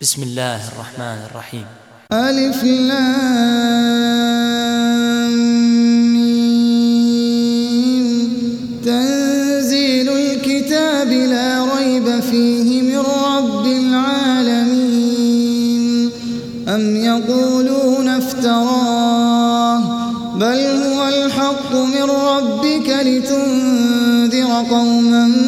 بسم الله الرحمن الرحيم الف لامين تنزيل الكتاب لا ريب فيه من رب العالمين ام يقولون افتراه بل هو الحق من ربك لتنذر قوما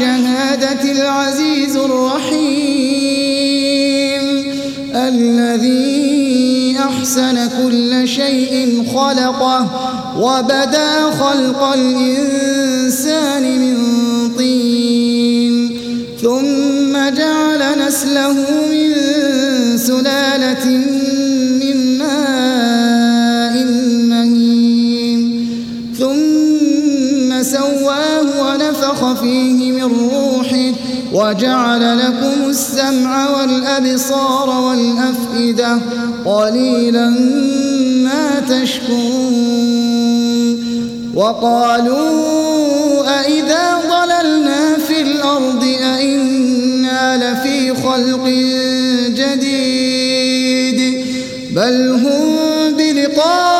الشهادة العزيز الرحيم. الذي أحسن كل شيء خلقه وبدى خلق الإنسان من طين. ثم جعل نسله وجعل لكم السمع والأبصار والأفئدة قليلا ما تشكون وقالوا أئذا ضللنا في الأرض أئنا لفي خلق جديد بل هم بلقاء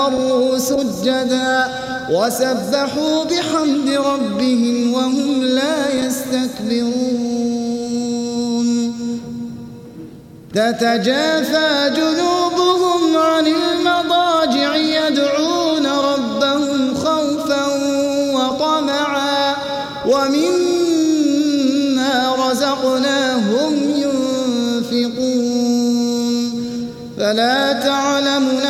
وخروا سجدا وسبحوا بحمد ربهم وهم لا يستكبرون تتجافى جنوبهم عن المضاجع يدعون ربهم خوفا وطمعا ومما رزقناهم ينفقون فلا تعلم نفسهم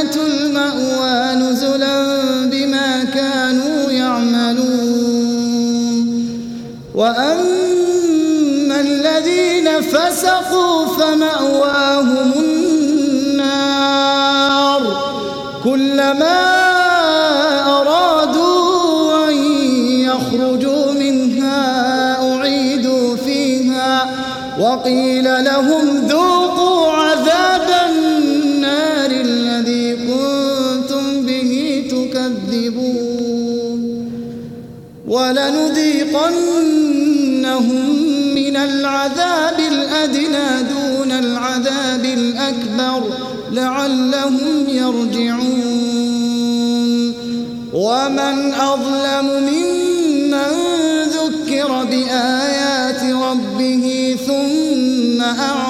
جنات المأوى نزلا بما كانوا يعملون. وأما الذين فسقوا فمأواهم النار. كلما فلنذيقنهم من العذاب الأدنى دون العذاب الأكبر لعلهم يرجعون. ومن أظلم ممن ذكر بآيات ربه ثم أعلم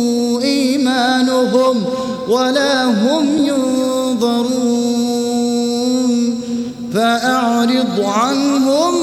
لهم ولا هم ينظرون. فأعرض عنهم